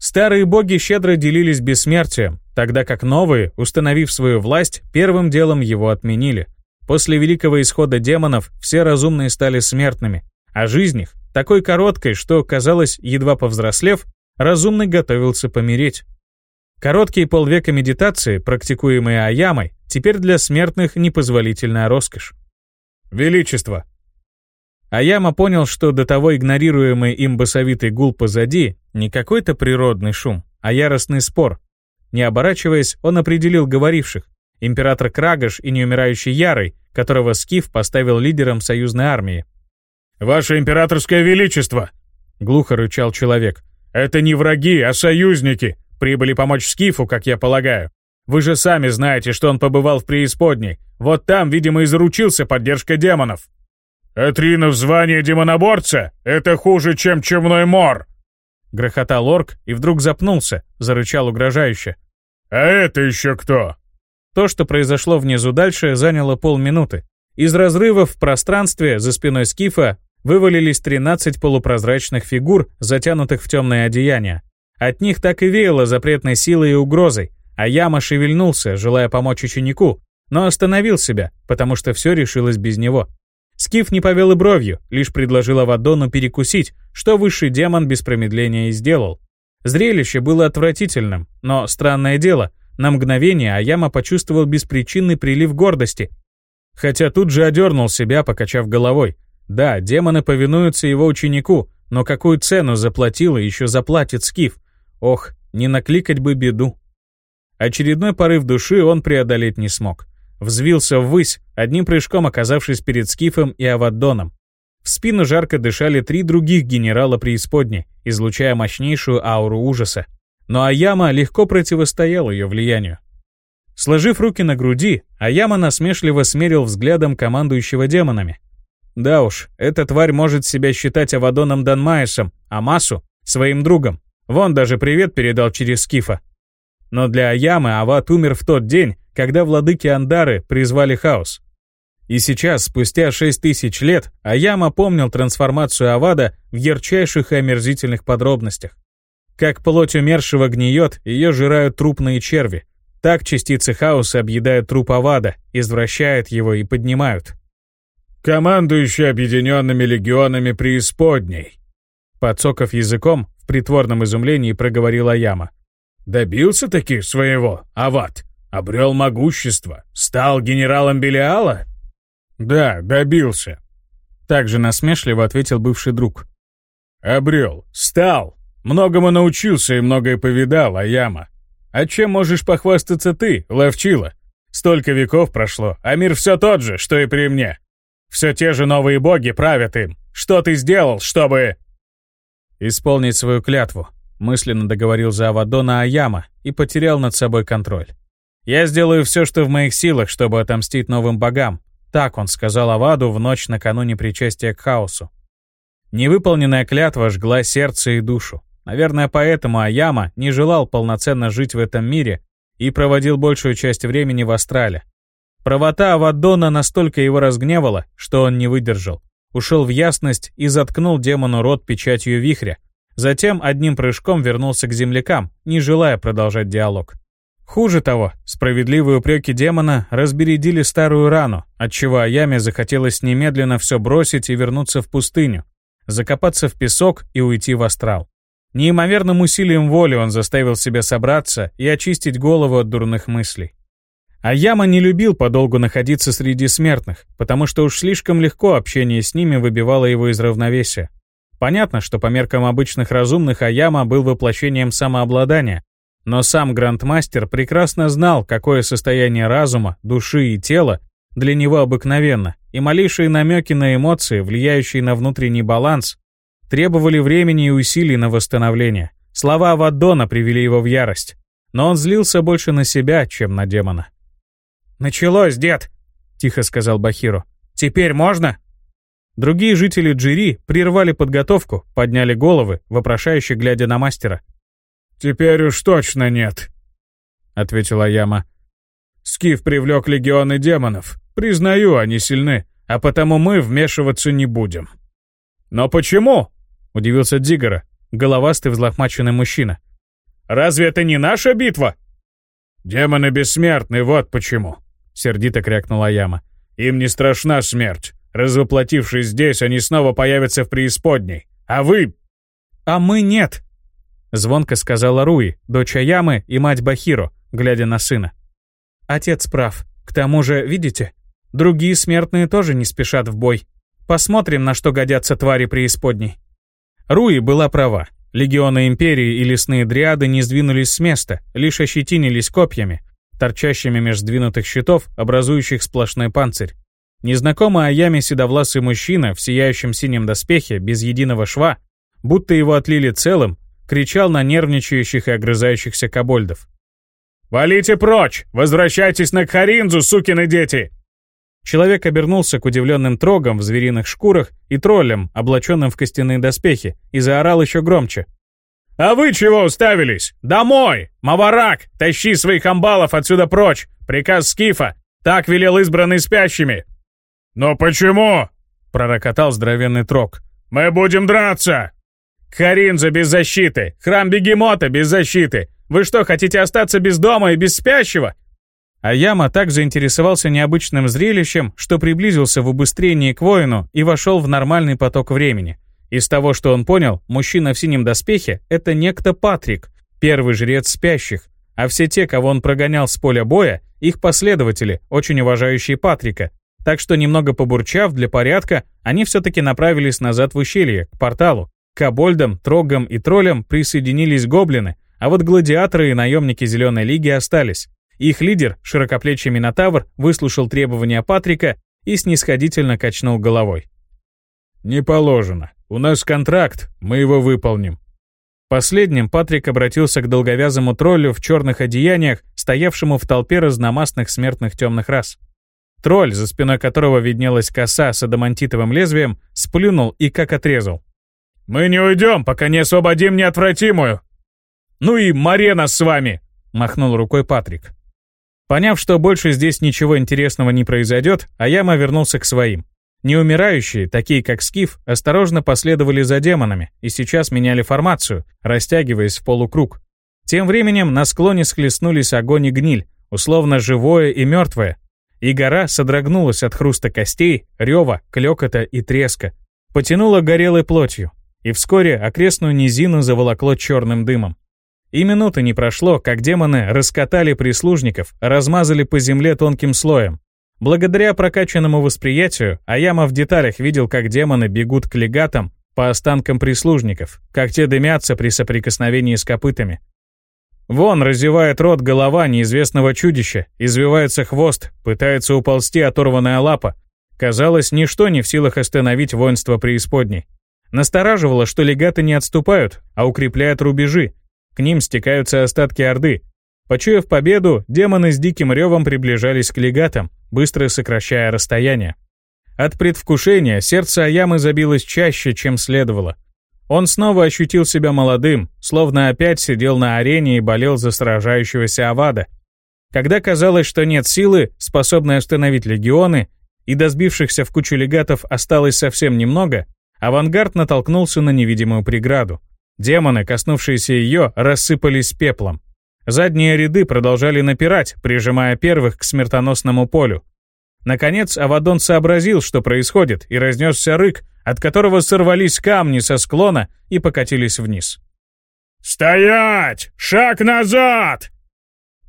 Старые боги щедро делились бессмертием, тогда как новые, установив свою власть, первым делом его отменили. После великого исхода демонов все разумные стали смертными, а жизнь их, такой короткой, что, казалось, едва повзрослев, разумный готовился помереть. Короткие полвека медитации, практикуемые Аямой, теперь для смертных непозволительная роскошь. Величество. Аяма понял, что до того игнорируемый им басовитый гул позади не какой-то природный шум, а яростный спор. Не оборачиваясь, он определил говоривших. Император Крагаш и неумирающий Ярый, которого Скиф поставил лидером союзной армии. «Ваше императорское величество!» — глухо рычал человек. «Это не враги, а союзники. Прибыли помочь Скифу, как я полагаю. Вы же сами знаете, что он побывал в преисподней. Вот там, видимо, и заручился поддержкой демонов». «Этринов звание демоноборца — это хуже, чем чемной мор!» Грохотал орк и вдруг запнулся, зарычал угрожающе. «А это еще кто?» То, что произошло внизу дальше, заняло полминуты. Из разрывов в пространстве за спиной Скифа вывалились 13 полупрозрачных фигур, затянутых в темное одеяние. От них так и веяло запретной силой и угрозой, а Яма шевельнулся, желая помочь ученику, но остановил себя, потому что все решилось без него. Скиф не повел и бровью, лишь предложил Авадону перекусить, что высший демон без промедления и сделал. Зрелище было отвратительным, но странное дело, на мгновение Аяма почувствовал беспричинный прилив гордости. Хотя тут же одернул себя, покачав головой. Да, демоны повинуются его ученику, но какую цену заплатил и еще заплатит Скиф? Ох, не накликать бы беду. Очередной порыв души он преодолеть не смог. Взвился ввысь, одним прыжком оказавшись перед Скифом и Аваддоном. В спину жарко дышали три других генерала преисподней, излучая мощнейшую ауру ужаса. Но Аяма легко противостоял ее влиянию. Сложив руки на груди, Аяма насмешливо смерил взглядом командующего демонами. Да уж, эта тварь может себя считать Авадоном Данмаесом, а Масу — своим другом. Вон даже привет передал через Скифа. Но для Аямы Ават умер в тот день, когда владыки Андары призвали хаос. И сейчас, спустя шесть тысяч лет, Аяма помнил трансформацию Авада в ярчайших и омерзительных подробностях. Как плоть умершего гниет, ее жирают трупные черви. Так частицы хаоса объедают труп Авада, извращают его и поднимают. «Командующий объединенными легионами преисподней», подсоков языком, в притворном изумлении проговорил Аяма. «Добился таки своего, Авад? Обрел могущество? Стал генералом Белиала?» «Да, добился», — также насмешливо ответил бывший друг. «Обрел, стал, многому научился и многое повидал, Аяма. А чем можешь похвастаться ты, Ловчила? Столько веков прошло, а мир все тот же, что и при мне. Все те же новые боги правят им. Что ты сделал, чтобы...» «Исполнить свою клятву», — мысленно договорил за Авадона Аяма и потерял над собой контроль. «Я сделаю все, что в моих силах, чтобы отомстить новым богам», так он сказал Аваду в ночь накануне причастия к хаосу. Невыполненная клятва жгла сердце и душу. Наверное, поэтому Аяма не желал полноценно жить в этом мире и проводил большую часть времени в Астрале. Правота Авадона настолько его разгневала, что он не выдержал. Ушел в ясность и заткнул демону рот печатью вихря. Затем одним прыжком вернулся к землякам, не желая продолжать диалог. Хуже того, справедливые упреки демона разбередили старую рану, отчего Аяме захотелось немедленно все бросить и вернуться в пустыню, закопаться в песок и уйти в астрал. Неимоверным усилием воли он заставил себя собраться и очистить голову от дурных мыслей. Аяма не любил подолгу находиться среди смертных, потому что уж слишком легко общение с ними выбивало его из равновесия. Понятно, что по меркам обычных разумных Аяма был воплощением самообладания, но сам грандмастер прекрасно знал, какое состояние разума, души и тела для него обыкновенно, и малейшие намеки на эмоции, влияющие на внутренний баланс, требовали времени и усилий на восстановление. Слова Ваддона привели его в ярость, но он злился больше на себя, чем на демона. «Началось, дед!» — тихо сказал Бахиру. «Теперь можно?» Другие жители Джири прервали подготовку, подняли головы, вопрошающе глядя на мастера. «Теперь уж точно нет», — ответила Яма. «Скиф привлек легионы демонов. Признаю, они сильны, а потому мы вмешиваться не будем». «Но почему?» — удивился Дигора, головастый взлохмаченный мужчина. «Разве это не наша битва?» «Демоны бессмертны, вот почему», — сердито крякнула Яма. «Им не страшна смерть. Развоплотившись здесь, они снова появятся в преисподней. А вы...» «А мы нет», Звонко сказала Руи, дочь Аямы и мать Бахиро, глядя на сына. Отец прав. К тому же, видите, другие смертные тоже не спешат в бой. Посмотрим, на что годятся твари преисподней. Руи была права. Легионы Империи и лесные дриады не сдвинулись с места, лишь ощетинились копьями, торчащими меж сдвинутых щитов, образующих сплошной панцирь. Незнакомый Аяме седовласый мужчина в сияющем синем доспехе, без единого шва, будто его отлили целым, кричал на нервничающих и огрызающихся кобольдов. «Валите прочь! Возвращайтесь на Кхаринзу, сукины дети!» Человек обернулся к удивленным трогам в звериных шкурах и троллям, облаченным в костяные доспехи, и заорал еще громче. «А вы чего уставились? Домой! Маварак, тащи своих амбалов отсюда прочь! Приказ Скифа! Так велел избранный спящими!» «Но почему?» — пророкотал здоровенный трог. «Мы будем драться!» Харинза без защиты! Храм Бегемота без защиты! Вы что, хотите остаться без дома и без спящего?» А Яма так заинтересовался необычным зрелищем, что приблизился в убыстрении к воину и вошел в нормальный поток времени. Из того, что он понял, мужчина в синем доспехе — это некто Патрик, первый жрец спящих, а все те, кого он прогонял с поля боя, их последователи, очень уважающие Патрика. Так что немного побурчав для порядка, они все-таки направились назад в ущелье, к порталу, к обольдам, трогам и троллям присоединились гоблины, А вот гладиаторы и наемники Зеленой Лиги остались. Их лидер, широкоплечий Минотавр, выслушал требования Патрика и снисходительно качнул головой. «Не положено. У нас контракт, мы его выполним». Последним Патрик обратился к долговязому троллю в черных одеяниях, стоявшему в толпе разномастных смертных темных рас. Тролль, за спиной которого виднелась коса с адамантитовым лезвием, сплюнул и как отрезал. «Мы не уйдем, пока не освободим неотвратимую!» «Ну и Марена с вами!» — махнул рукой Патрик. Поняв, что больше здесь ничего интересного не произойдет, Аяма вернулся к своим. Неумирающие, такие как Скиф, осторожно последовали за демонами и сейчас меняли формацию, растягиваясь в полукруг. Тем временем на склоне схлестнулись огонь и гниль, условно живое и мертвое, и гора содрогнулась от хруста костей, рева, клёкота и треска. Потянула горелой плотью, и вскоре окрестную низину заволокло черным дымом. И минуты не прошло, как демоны раскатали прислужников, размазали по земле тонким слоем. Благодаря прокачанному восприятию, Аяма в деталях видел, как демоны бегут к легатам по останкам прислужников, как те дымятся при соприкосновении с копытами, Вон разевает рот голова неизвестного чудища, извивается хвост, пытается уползти оторванная лапа. Казалось, ничто не в силах остановить воинство преисподней. Настораживало, что легаты не отступают, а укрепляют рубежи. К ним стекаются остатки Орды. Почуяв победу, демоны с диким ревом приближались к легатам, быстро сокращая расстояние. От предвкушения сердце Аямы забилось чаще, чем следовало. Он снова ощутил себя молодым, словно опять сидел на арене и болел за сражающегося Авада. Когда казалось, что нет силы, способной остановить легионы, и до сбившихся в кучу легатов осталось совсем немного, авангард натолкнулся на невидимую преграду. Демоны, коснувшиеся ее, рассыпались пеплом. Задние ряды продолжали напирать, прижимая первых к смертоносному полю. Наконец Авадон сообразил, что происходит, и разнесся рык, от которого сорвались камни со склона и покатились вниз. «Стоять! Шаг назад!»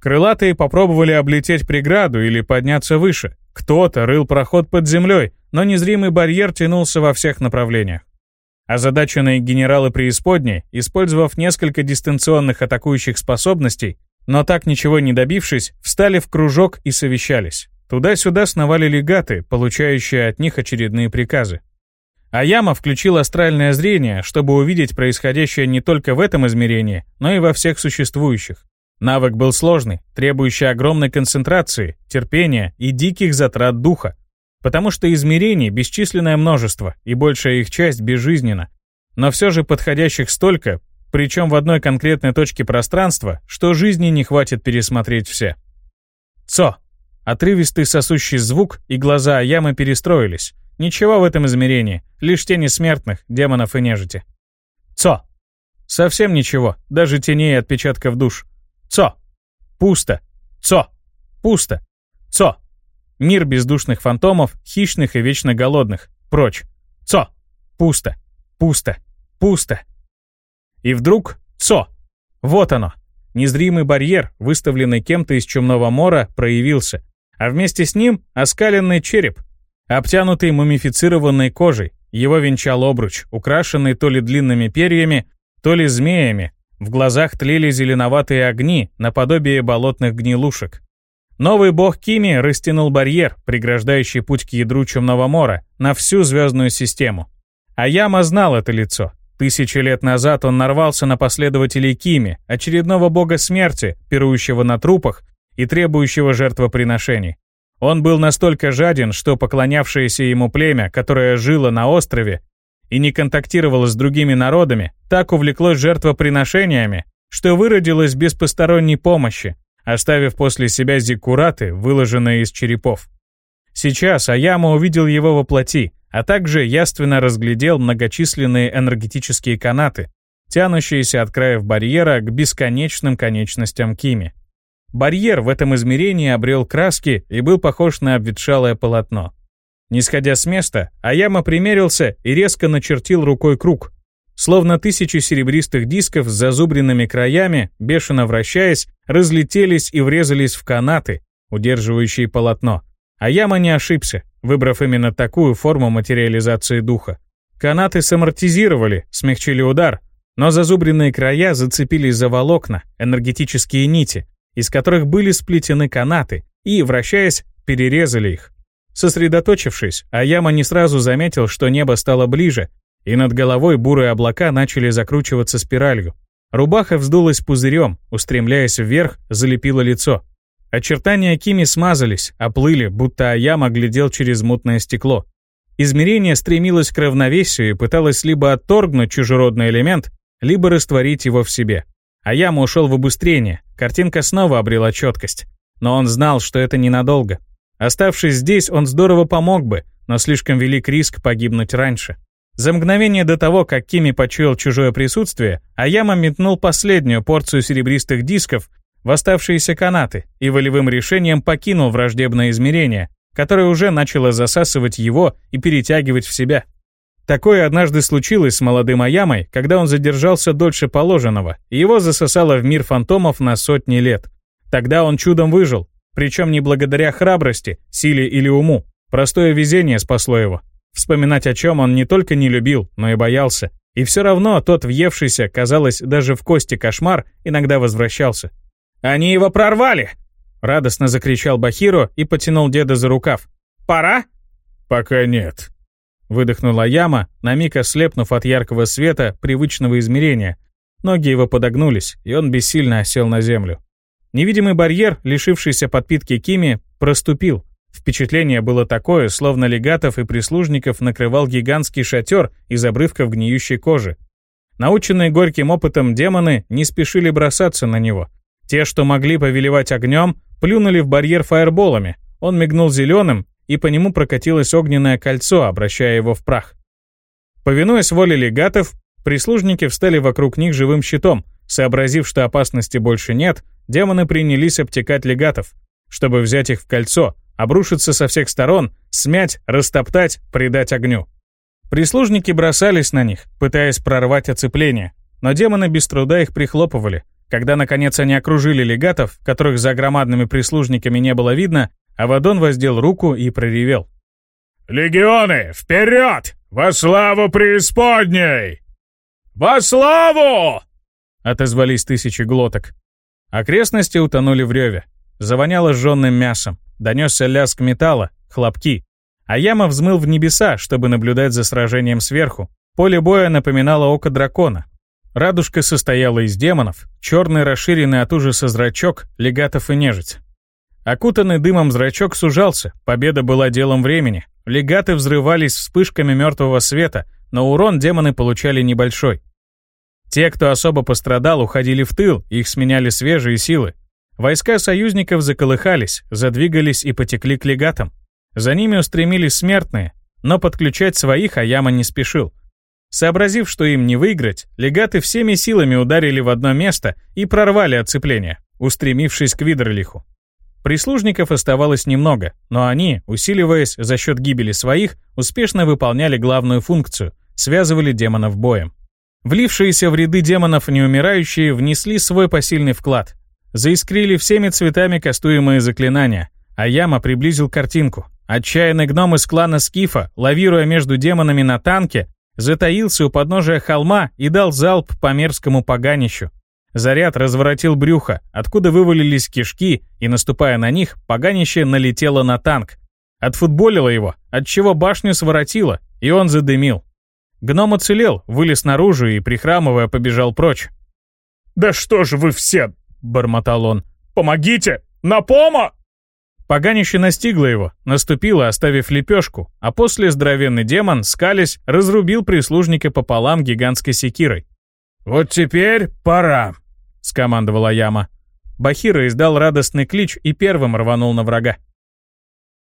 Крылатые попробовали облететь преграду или подняться выше. Кто-то рыл проход под землей, но незримый барьер тянулся во всех направлениях. Озадаченные генералы преисподней, использовав несколько дистанционных атакующих способностей, но так ничего не добившись, встали в кружок и совещались. Туда-сюда сновали легаты, получающие от них очередные приказы. Аяма включил астральное зрение, чтобы увидеть происходящее не только в этом измерении, но и во всех существующих. Навык был сложный, требующий огромной концентрации, терпения и диких затрат духа, потому что измерений бесчисленное множество, и большая их часть безжизненна. Но все же подходящих столько, причем в одной конкретной точке пространства, что жизни не хватит пересмотреть все. Цо. Отрывистый сосущий звук, и глаза Аямы перестроились. Ничего в этом измерении, лишь тени смертных, демонов и нежити. Цо. Совсем ничего, даже теней и отпечатков душ. Цо. Пусто. Цо. Пусто. Цо. Мир бездушных фантомов, хищных и вечно голодных. Прочь. Цо. Пусто. Пусто. Пусто. И вдруг Цо. Вот оно. Незримый барьер, выставленный кем-то из чумного мора, проявился. А вместе с ним оскаленный череп, Обтянутый мумифицированной кожей, его венчал обруч, украшенный то ли длинными перьями, то ли змеями. В глазах тлели зеленоватые огни, наподобие болотных гнилушек. Новый бог Кими растянул барьер, преграждающий путь к ядру Чумного Мора, на всю звездную систему. А Яма знал это лицо. Тысячи лет назад он нарвался на последователей Кими, очередного бога смерти, пирующего на трупах и требующего жертвоприношений. Он был настолько жаден, что поклонявшееся ему племя, которое жило на острове и не контактировало с другими народами, так увлеклось жертвоприношениями, что выродилось без посторонней помощи, оставив после себя зиккураты, выложенные из черепов. Сейчас Аяма увидел его во плоти, а также яственно разглядел многочисленные энергетические канаты, тянущиеся от краев барьера к бесконечным конечностям Кими. Барьер в этом измерении обрел краски и был похож на обветшалое полотно. Не сходя с места, Аяма примерился и резко начертил рукой круг. Словно тысячи серебристых дисков с зазубренными краями, бешено вращаясь, разлетелись и врезались в канаты, удерживающие полотно. Аяма не ошибся, выбрав именно такую форму материализации духа. Канаты самортизировали, смягчили удар, но зазубренные края зацепились за волокна, энергетические нити, из которых были сплетены канаты, и, вращаясь, перерезали их. Сосредоточившись, Аяма не сразу заметил, что небо стало ближе, и над головой бурые облака начали закручиваться спиралью. Рубаха вздулась пузырем, устремляясь вверх, залепила лицо. Очертания Кими смазались, оплыли, будто Аяма глядел через мутное стекло. Измерение стремилось к равновесию и пыталось либо отторгнуть чужеродный элемент, либо растворить его в себе. Аяма ушел в обустрение, картинка снова обрела четкость. Но он знал, что это ненадолго. Оставшись здесь, он здорово помог бы, но слишком велик риск погибнуть раньше. За мгновение до того, как Кими почуял чужое присутствие, Аяма метнул последнюю порцию серебристых дисков в оставшиеся канаты и волевым решением покинул враждебное измерение, которое уже начало засасывать его и перетягивать в себя. Такое однажды случилось с молодым Аямой, когда он задержался дольше положенного, и его засосало в мир фантомов на сотни лет. Тогда он чудом выжил, причем не благодаря храбрости, силе или уму. Простое везение спасло его. Вспоминать о чем он не только не любил, но и боялся. И все равно тот въевшийся, казалось, даже в кости кошмар, иногда возвращался. «Они его прорвали!» Радостно закричал Бахиру и потянул деда за рукав. «Пора?» «Пока нет», — выдохнула Яма, на миг ослепнув от яркого света привычного измерения. Ноги его подогнулись, и он бессильно осел на землю. Невидимый барьер, лишившийся подпитки Кими, проступил. Впечатление было такое, словно легатов и прислужников накрывал гигантский шатер из обрывков гниющей кожи. Наученные горьким опытом демоны не спешили бросаться на него. Те, что могли повелевать огнем, плюнули в барьер фаерболами. Он мигнул зеленым, и по нему прокатилось огненное кольцо, обращая его в прах. Повинуясь воле легатов, прислужники встали вокруг них живым щитом. Сообразив, что опасности больше нет, демоны принялись обтекать легатов, чтобы взять их в кольцо, обрушиться со всех сторон, смять, растоптать, придать огню. Прислужники бросались на них, пытаясь прорвать оцепление, но демоны без труда их прихлопывали. Когда, наконец, они окружили легатов, которых за громадными прислужниками не было видно, Авадон воздел руку и проревел. «Легионы, вперед! Во славу преисподней!» «Во славу!» — отозвались тысячи глоток. Окрестности утонули в реве. Завоняло сжёным мясом. Донесся лязг металла, хлопки. А яма взмыл в небеса, чтобы наблюдать за сражением сверху. Поле боя напоминало око дракона. Радужка состояла из демонов, черный расширенный от ужаса зрачок, легатов и нежить. Окутанный дымом зрачок сужался, победа была делом времени. Легаты взрывались вспышками мертвого света, но урон демоны получали небольшой. Те, кто особо пострадал, уходили в тыл, их сменяли свежие силы. Войска союзников заколыхались, задвигались и потекли к легатам. За ними устремились смертные, но подключать своих Аяма не спешил. Сообразив, что им не выиграть, легаты всеми силами ударили в одно место и прорвали оцепление, устремившись к Видерлиху. Прислужников оставалось немного, но они, усиливаясь за счет гибели своих, успешно выполняли главную функцию — связывали демонов боем. Влившиеся в ряды демонов неумирающие внесли свой посильный вклад, Заискрили всеми цветами кастуемые заклинания, а Яма приблизил картинку. Отчаянный гном из клана Скифа, лавируя между демонами на танке, затаился у подножия холма и дал залп по мерзкому поганищу. Заряд разворотил брюхо, откуда вывалились кишки, и, наступая на них, поганище налетело на танк. Отфутболило его, отчего башню своротило, и он задымил. Гном уцелел, вылез наружу и, прихрамывая, побежал прочь. «Да что же вы все, бормотал он. «Помогите! На помо!» Поганище настигло его, наступило, оставив лепешку, а после здоровенный демон, скались, разрубил прислужника пополам гигантской секирой. «Вот теперь пора», — скомандовала Яма. Бахира издал радостный клич и первым рванул на врага.